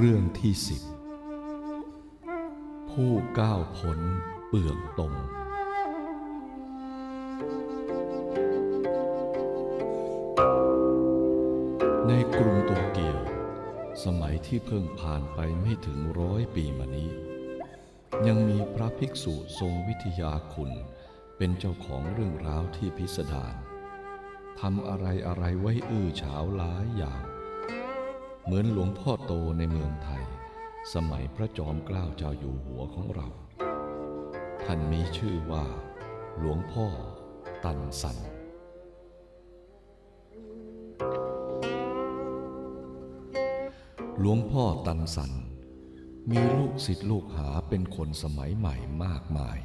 เรื่องที่สิบผู้ก้าวพ้นเปลือกตมในกรุงโตเกียว สมัยที่เพิ่งผ่านไปไม่ถึงร้อยปีมานี้ ยังมีพระภิกษุทรงวิทยาคุณ เป็นเจ้าของเรื่องราวที่พิสดารทำอะไรอะไรไว้อื้อฉาวหลายอย่าง เหมือนหลวงพ่อโตในเมืองไทย สมัยพระจอมเกล้าเจ้าอยู่หัวของเรา ท่านมีชื่อว่า หลวงพ่อตันสันหลวงพ่อตันสัน มีลูกศิษย์ลูกหาเป็นคนสมัยใหม่มากมาย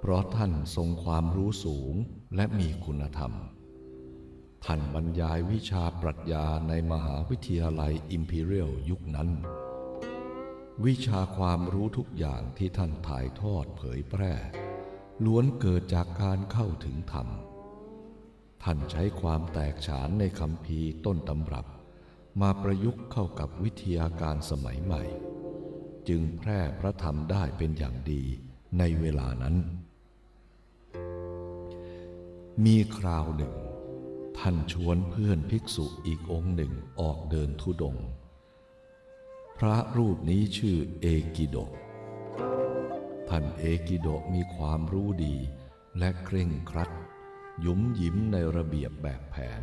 เพราะท่านทรงความรู้สูงและมีคุณธรรม ท่านบรรยายวิชาปรัชญาในมหาวิทยาลัยอิมพีเรียลยุคนั้น วิชาความรู้ทุกอย่างที่ท่านถ่ายทอดเผยแพร่ ล้วนเกิดจากการเข้าถึงธรรม ท่านใช้ความแตกฉานในคำพีต้นตำรับ มาประยุกต์เข้ากับวิทยาการสมัยใหม่ จึงแพร่พระธรรมได้เป็นอย่างดีในเวลานั้น มีคราวหนึ่ง ท่านชวนเพื่อนภิกษุอีกองค์หนึ่งออกเดินทุดง พระรูปนี้ชื่อเอกิโดท่านเอกิโดมีความรู้ดีและเคร่งครัด ยุ้มยิ้มในระเบียบแบบแผน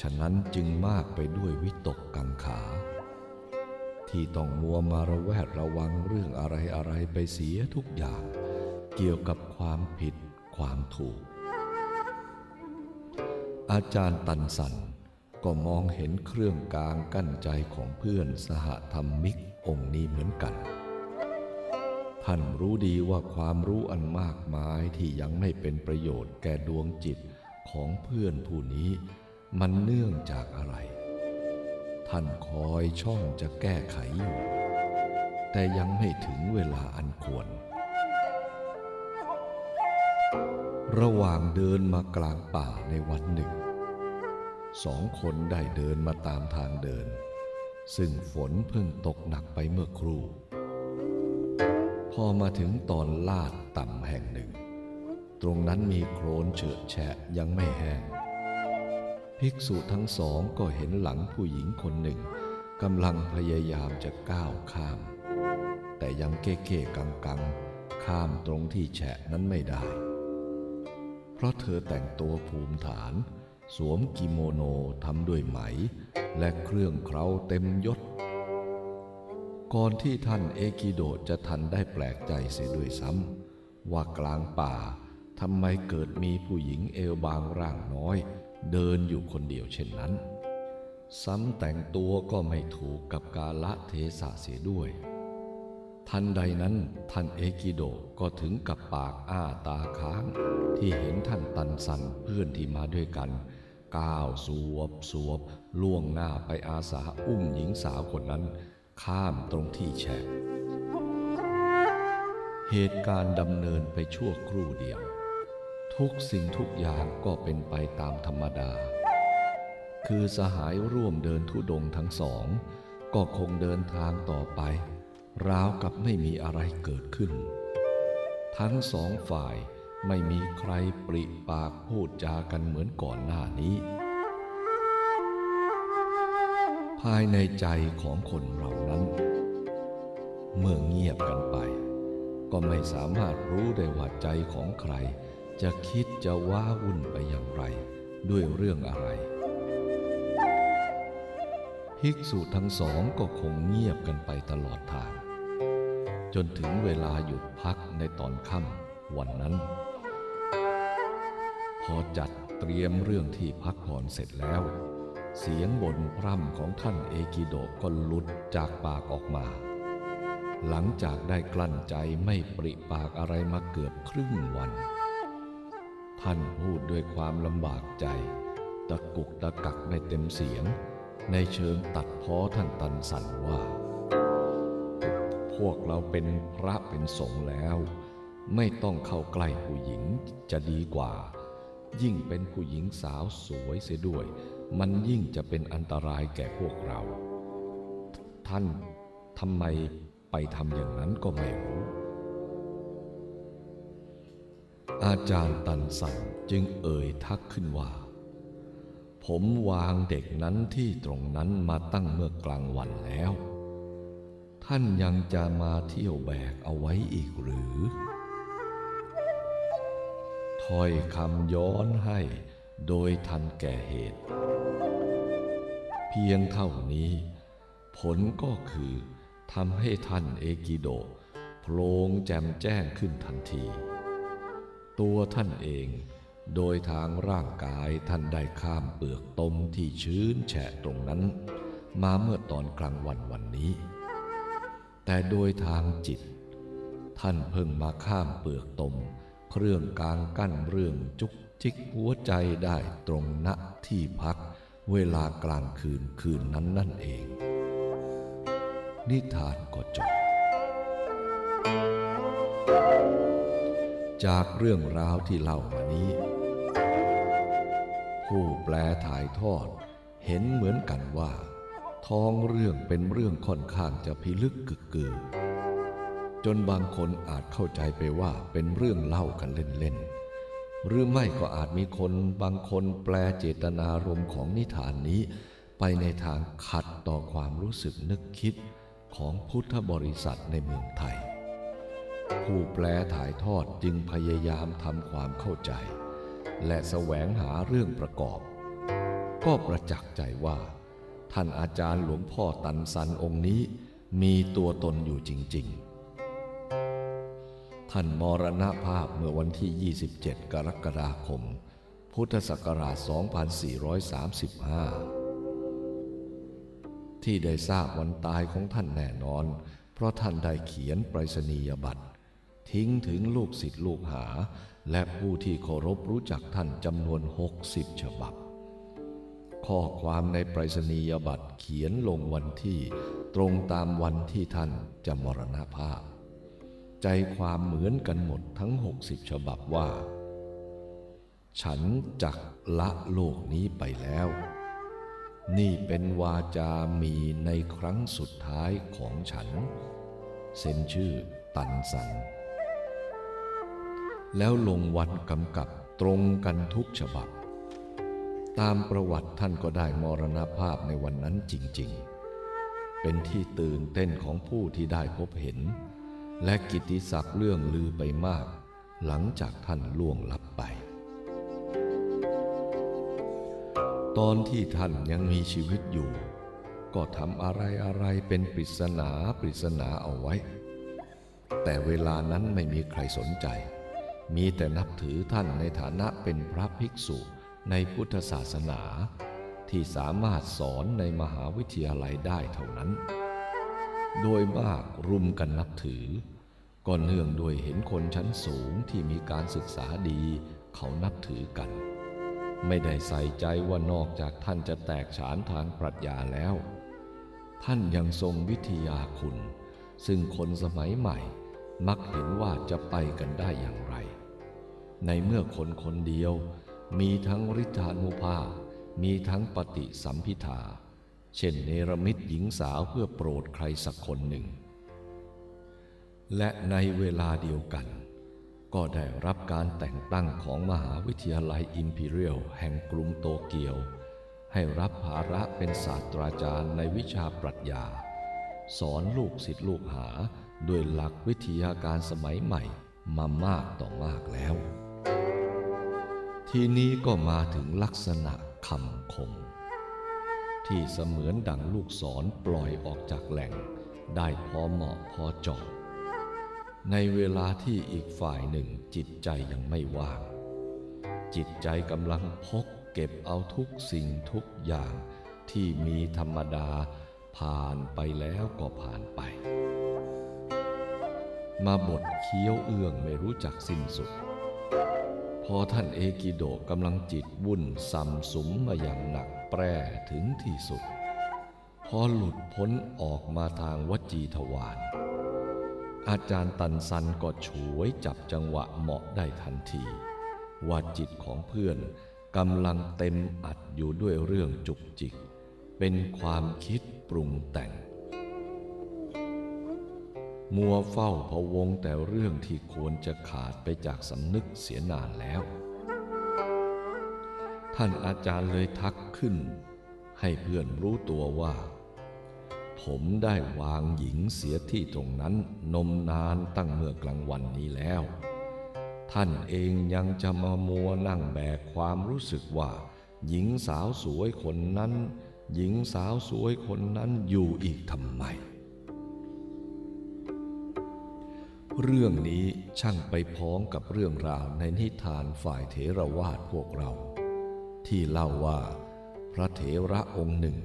ฉะนั้นจึงมากไปด้วยวิตกกังขา ที่ต้องมัวมาระแวดระวังเรื่องอะไรอะไรไปเสียทุกอย่าง เกี่ยวกับความผิดความถูก อาจารย์ตันสันก็มองเห็นเครื่องกลางกั้นใจของเพื่อนสหธรรมิกองค์นี้เหมือนกัน ท่านรู้ดีว่าความรู้อันมากมายที่ยังไม่เป็นประโยชน์แก่ดวงจิตของเพื่อนผู้นี้ มันเนื่องจากอะไร ท่านคอยช่องจะแก้ไขอยู่ แต่ยังไม่ถึงเวลาอันควร ระหว่างเดินมากลางป่าในวันหนึ่ง สองคนได้เดินมาตามทางเดิน ซึ่งฝนเพิ่งตกหนักไปเมื่อครู่ พอมาถึงตอนลาดต่ำแห่งหนึ่ง ตรงนั้นมีโคลนเฉอะแฉะยังไม่แห้ง ภิกษุทั้งสองก็เห็นหลังผู้หญิงคนหนึ่งกำลังพยายามจะก้าวข้าม แต่ยังเก้เก้กังกังข้ามตรงที่แฉะนั้นไม่ได้ เพราะเธอแต่งตัวภูมิฐาน สวมกิโมโนทำด้วยไหม และเครื่องเคราเต็มยศ ก่อนที่ท่านเอกิโดจะทันได้แปลกใจเสียด้วยซ้ำว่ากลางป่าทำไมเกิดมีผู้หญิงเอวบางร่างน้อย เดินอยู่คนเดียวเช่นนั้น ซ้ำแต่งตัวก็ไม่ถูกกับกาละเทศะเสียด้วย ทันใดนั้นท่านเอกิโดก็ถึงกับปากอ้าตาค้าง ที่เห็นท่านตันสันเพื่อนที่มาด้วยกัน ก้าวสวบสวบล่วงหน้าไปอาสาอุ้มหญิงสาวคนนั้น ข้ามตรงที่แฉะเหตุการณ์ดำเนินไปชั่วครู่เดียว ทุกสิ่งทุกอย่างก็เป็นไปตามธรรมดา คือสหายร่วมเดินทุดงค์ทั้งสอง ก็คงเดินทางต่อไป ราวกับไม่มีอะไรเกิดขึ้น ทั้งสองฝ่าย ไม่มีใครปริปากพูดจากันเหมือนก่อนหน้านี้ ภายในใจของคนเรานั้น เมื่อเงียบกันไป ก็ไม่สามารถรู้ได้ว่าใจของใคร จะคิดจะว้าวุ่นไปอย่างไร ด้วยเรื่องอะไรภิกษุทั้งสองก็คงเงียบกันไปตลอดทาง จนถึงเวลาหยุดพักในตอนค่ำวันนั้น อจัดเตรียมเรื่องที่พักผ่อนเสร็จแล้ว เสียงบ่นพร่ำของท่านเอกิโดก็หลุดจากปากออกมา หลังจากได้กลั้นใจไม่ปริปากอะไรมาเกือบครึ่งวัน ท่านพูดด้วยความลำบากใจ ตะกุกตะกักไม่เต็มเสียง ในเชิงตัดพ้อท่านตันสันว่า พวกเราเป็นพระเป็นสงฆ์แล้ว ไม่ต้องเข้าใกล้ผู้หญิงจะดีกว่า ยิ่งเป็นผู้หญิงสาวสวยเสียด้วย มันยิ่งจะเป็นอันตรายแก่พวกเรา ท่านทำไมไปทำอย่างนั้นก็ไม่รู้ อาจารย์ตันสันจึงเอ่ยทักขึ้นว่า ผมวางเด็กนั้นที่ตรงนั้นมาตั้งเมื่อกลางวันแล้ว ท่านยังจะมาเที่ยวแบกเอาไว้อีกหรือ ถ้อยคำย้อนให้โดยทันแก่เหตุ เพียงเท่านี้ ผลก็คือทำให้ท่านเอกิโดโพลงแจ่มแจ้งขึ้นทันที ตัวท่านเองโดยทางร่างกายท่านได้ข้ามเปลือกตมที่ชื้นแฉะตรงนั้น มาเมื่อตอนกลางวันวันนี้ แต่โดยทางจิต ท่านเพิ่งมาข้ามเปลือกตม เครื่องกลางกั้นเรื่องจุกจิกหัวใจได้ตรงณที่พัก เวลากลางคืนคืนนั้นนั่นเอง นิทานก็จบ จากเรื่องราวที่เล่ามานี้ ผู้แปลถ่ายทอดเห็นเหมือนกันว่า ท้องเรื่องเป็นเรื่องค่อนข้างจะพิลึกกึกกือ จนบางคนอาจเข้าใจไปว่าเป็นเรื่องเล่ากันเล่นๆ หรือไม่ก็อาจมีคนบางคนแปลเจตนารมณ์ของนิทานนี้ ไปในทางขัดต่อความรู้สึกนึกคิดของพุทธบริษัทในเมืองไทย ผู้แปลถ่ายทอดจึงพยายามทำความเข้าใจ และแสวงหาเรื่องประกอบ ก็ประจักษ์ใจว่า ท่านอาจารย์หลวงพ่อตันสันองค์นี้มีตัวตนอยู่จริง ๆ ท่านมรณภาพเมื่อวันที่ 27 กรกฎาคม พุทธศักราช 2435 ที่ได้ทราบวันตายของท่านแน่นอน เพราะท่านได้เขียนไปรษณียบัตร ทิ้งถึงลูกศิษย์ลูกหา และผู้ที่เคารพรู้จักท่านจำนวน 60 ฉบับ ข้อความในไปรษณียบัตรเขียนลงวันที่ตรงตามวันที่ท่านจะมรณภาพ ใจความเหมือนกันหมดทั้ง 60 ฉบับว่า ฉันจักละโลกนี้ไปแล้ว นี่เป็นวาจามีในครั้งสุดท้ายของฉัน เซ็นชื่อตันสัน แล้วลงวันกำกับตรงกันทุกฉบับ ตามประวัติท่านก็ได้มรณภาพในวันนั้นจริงๆ เป็นที่ตื่นเต้นของผู้ที่ได้พบเห็น และกิตติศักดิ์เรื่องลือไปมาก หลังจากท่านล่วงลับไป ตอนที่ท่านยังมีชีวิตอยู่ ก็ทำอะไรอะไรเป็นปริศนาปริศนาเอาไว้ แต่เวลานั้นไม่มีใครสนใจ มีแต่นับถือท่านในฐานะเป็นพระภิกษุในพุทธศาสนา ที่สามารถสอนในมหาวิทยาลัยได้เท่านั้น โดยมากรุมกันนับถือ ก็เนื่องด้วยเห็นคนชั้นสูงที่มีการศึกษาดีเขานับถือกัน ไม่ได้ใส่ใจว่านอกจากท่านจะแตกฉานทางปรัชญาแล้ว ท่านยังทรงวิทยาคุณ ซึ่งคนสมัยใหม่มักเห็นว่าจะไปกันได้อย่างไร ในเมื่อคนคนเดียวมีทั้งฤทธานุภาพ มีทั้งปฏิสัมพิทา เช่นเนรมิตหญิงสาวเพื่อโปรดใครสักคนหนึ่ง และในเวลาเดียวกัน ก็ได้รับการแต่งตั้งของมหาวิทยาลัยอิมพีเรียลแห่งกรุงโตเกียว ให้รับภาระเป็นศาสตราจารย์ในวิชาปรัชญา สอนลูกศิษย์ลูกหาด้วยหลักวิทยาการสมัยใหม่มามากต่อมากแล้ว ทีนี้ก็มาถึงลักษณะคำคม ที่เสมือนดังลูกศรปล่อยออกจากแหล่ง ได้พอเหมาะพอเจาะในเวลาที่อีกฝ่ายหนึ่งจิตใจยังไม่ว่าง จิตใจกำลังพกเก็บเอาทุกสิ่งทุกอย่างที่มีธรรมดาผ่านไปแล้วก็ผ่านไป มาบทเคี้ยวเอื้องไม่รู้จักสิ้นสุด พอท่านเอกิโดกำลังจิตวุ่นสัมสุมมาอย่างหนักแปรถึงที่สุด พอหลุดพ้นออกมาทางวจีทวารอาจารย์ตันสันก็ฉวยจับจังหวะเหมาะได้ทันที ว่าจิตของเพื่อนกำลังเต็มอัดอยู่ด้วยเรื่องจุกจิก เป็นความคิดปรุงแต่ง มัวเฝ้าพะวงแต่เรื่องที่ควรจะขาดไปจากสำนึกเสียนานแล้ว ท่านอาจารย์เลยทักขึ้น ให้เพื่อนรู้ตัวว่า ผมได้วางหญิงเสียที่ตรงนั้นนมนานตั้งเมื่อกลางวันนี้แล้ว ท่านเองยังจะมามัวนั่งแบกความรู้สึกว่า หญิงสาวสวยคนนั้น หญิงสาวสวยคนนั้นอยู่อีกทำไม เรื่องนี้ช่างไปพ้องกับเรื่องราวในนิทานฝ่ายเถรวาทพวกเรา ที่เล่าว่า พระเถระองค์หนึ่ง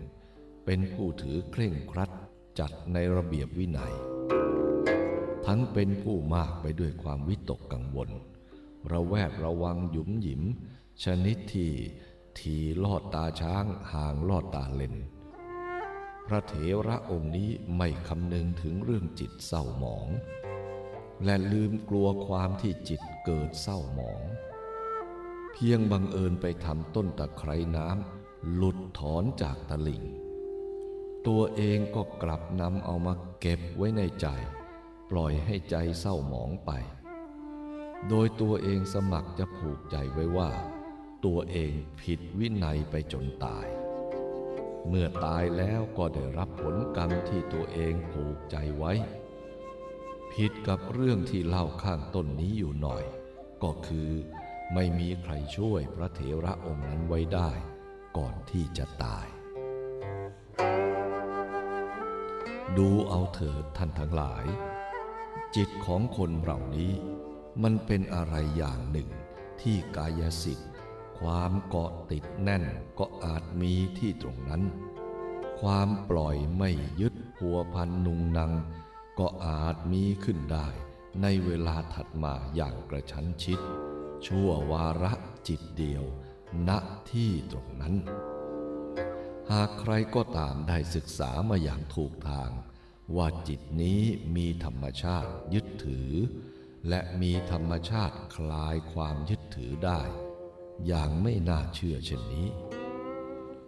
เป็นผู้ถือเคร่งครัดจัดในระเบียบวินัย ทั้งเป็นผู้มากไปด้วยความวิตกกังวล ระแวดระวังหยุมหยิม ชนิดที่ทีลอดตาช้างห่างลอดตาเลนพระเถระองค์นี้ไม่คำนึงถึงเรื่องจิตเศร้าหมอง และลืมกลัวความที่จิตเกิดเศร้าหมอง เพียงบังเอิญไปทำต้นตะไคร่น้ำหลุดถอนจากตะลิ่ง ตัวเองก็กลับนำเอามาเก็บไว้ในใจ ปล่อยให้ใจเศร้าหมองไป โดยตัวเองสมัครจะผูกใจไว้ว่า ตัวเองผิดวินัยไปจนตาย เมื่อตายแล้วก็ได้รับผลกรรมที่ตัวเองผูกใจไว้ ผิดกับเรื่องที่เล่าข้างต้นนี้อยู่หน่อย ก็คือไม่มีใครช่วยพระเถระองค์นั้นไว้ได้ ก่อนที่จะตาย ดูเอาเถิดท่านทั้งหลาย จิตของคนเหล่านี้ มันเป็นอะไรอย่างหนึ่งที่กายสิทธิ์ ความเกาะติดแน่นก็อาจมีที่ตรงนั้น ความปล่อยไม่ยึดพัวพันนุงนัง ก็อาจมีขึ้นได้ในเวลาถัดมาอย่างกระชั้นชิด ชั่ววาระจิตเดียว ณที่ตรงนั้น หากใครก็ตามได้ศึกษามาอย่างถูกทาง ว่าจิตนี้มีธรรมชาติยึดถือ และมีธรรมชาติคลายความยึดถือได้ อย่างไม่น่าเชื่อเช่นนี้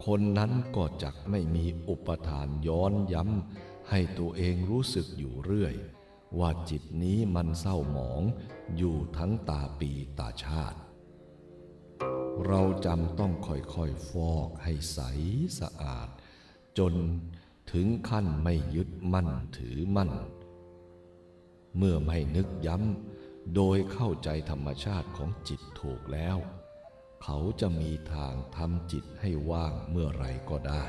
คนนั้นก็จักไม่มีอุปทานย้อนย้ำ ให้ตัวเองรู้สึกอยู่เรื่อย ว่าจิตนี้มันเศร้าหมองอยู่ทั้งตาปีตาชาติ เราจำต้องค่อยๆฟอกให้ใสสะอาด จนถึงขั้นไม่ยึดมั่นถือมั่น เมื่อไม่นึกย้ำโดยเข้าใจธรรมชาติของจิตถูกแล้ว เขาจะมีทางทำจิตให้ว่างเมื่อไรก็ได้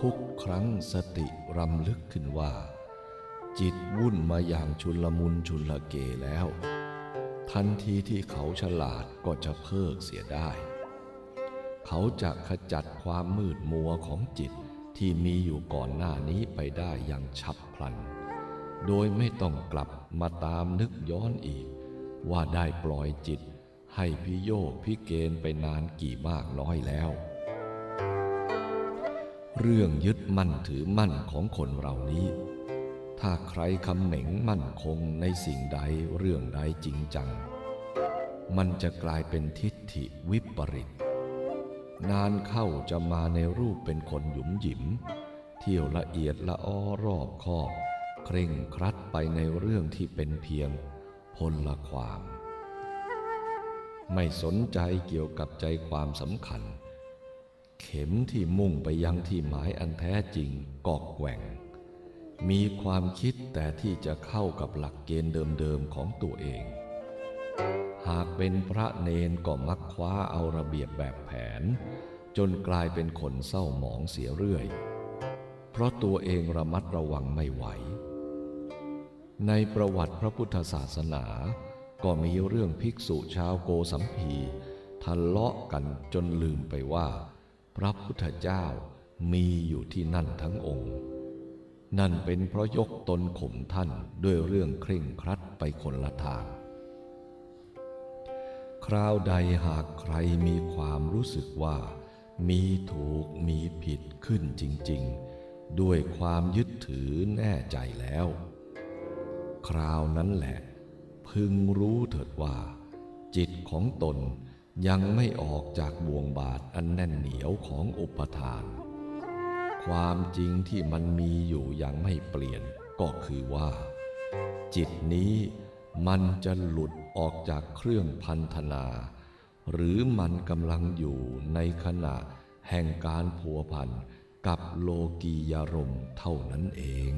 ทุกครั้งสติรำลึกขึ้นว่า จิตวุ่นมาอย่างชุลมุนชุลเกแล้ว ทันทีที่เขาฉลาดก็จะเพิกเสียได้ เขาจะขจัดความมืดมัวของจิตที่มีอยู่ก่อนหน้านี้ไปได้อย่างฉับพลัน โดยไม่ต้องกลับมาตามนึกย้อนอีก ว่าได้ปล่อยจิตให้พิโยกพิเกณฑ์ไปนานกี่มากน้อยแล้ว เรื่องยึดมั่นถือมั่นของคนเรานี้ ถ้าใครคำเหม็งมั่นคงในสิ่งใดเรื่องใดจริงจัง มันจะกลายเป็นทิฏฐิวิปริต นานเข้าจะมาในรูปเป็นคนหยุมหยิม เที่ยวละเอียดละอ้อรอบคอบ เคร่งครัดไปในเรื่องที่เป็นเพียงพลละความ ไม่สนใจเกี่ยวกับใจความสำคัญ เข็มที่มุ่งไปยังที่หมายอันแท้จริงกอกแกว่ง มีความคิดแต่ที่จะเข้ากับหลักเกณฑ์เดิมๆของตัวเอง หากเป็นพระเนนก็มักคว้าเอาระเบียบแบบแผน จนกลายเป็นคนเศร้าหมองเสียเรื่อย เพราะตัวเองระมัดระวังไม่ไหว ในประวัติพระพุทธศาสนา ก็มีเรื่องภิกษุชาวโกสัมพีทะเลาะกันจนลืมไปว่า พระพุทธเจ้ามีอยู่ที่นั่นทั้งองค์ นั่นเป็นเพราะยกตนข่มท่านด้วยเรื่องเคร่งครัดไปคนละทาง คราวใดหากใครมีความรู้สึกว่ามีถูกมีผิดขึ้นจริง ๆ ด้วยความยึดถือแน่ใจแล้ว คราวนั้นแหละ พึงรู้เถิดว่า จิตของตน ยังไม่ออกจากบ่วงบาทอันแน่นเหนียวของอุปทาน ความจริงที่มันมีอยู่ยังไม่เปลี่ยนก็คือว่า จิตนี้มันจะหลุดออกจากเครื่องพันธนา หรือมันกำลังอยู่ในขณะแห่งการพัวพันกับโลกียารมเท่านั้นเอง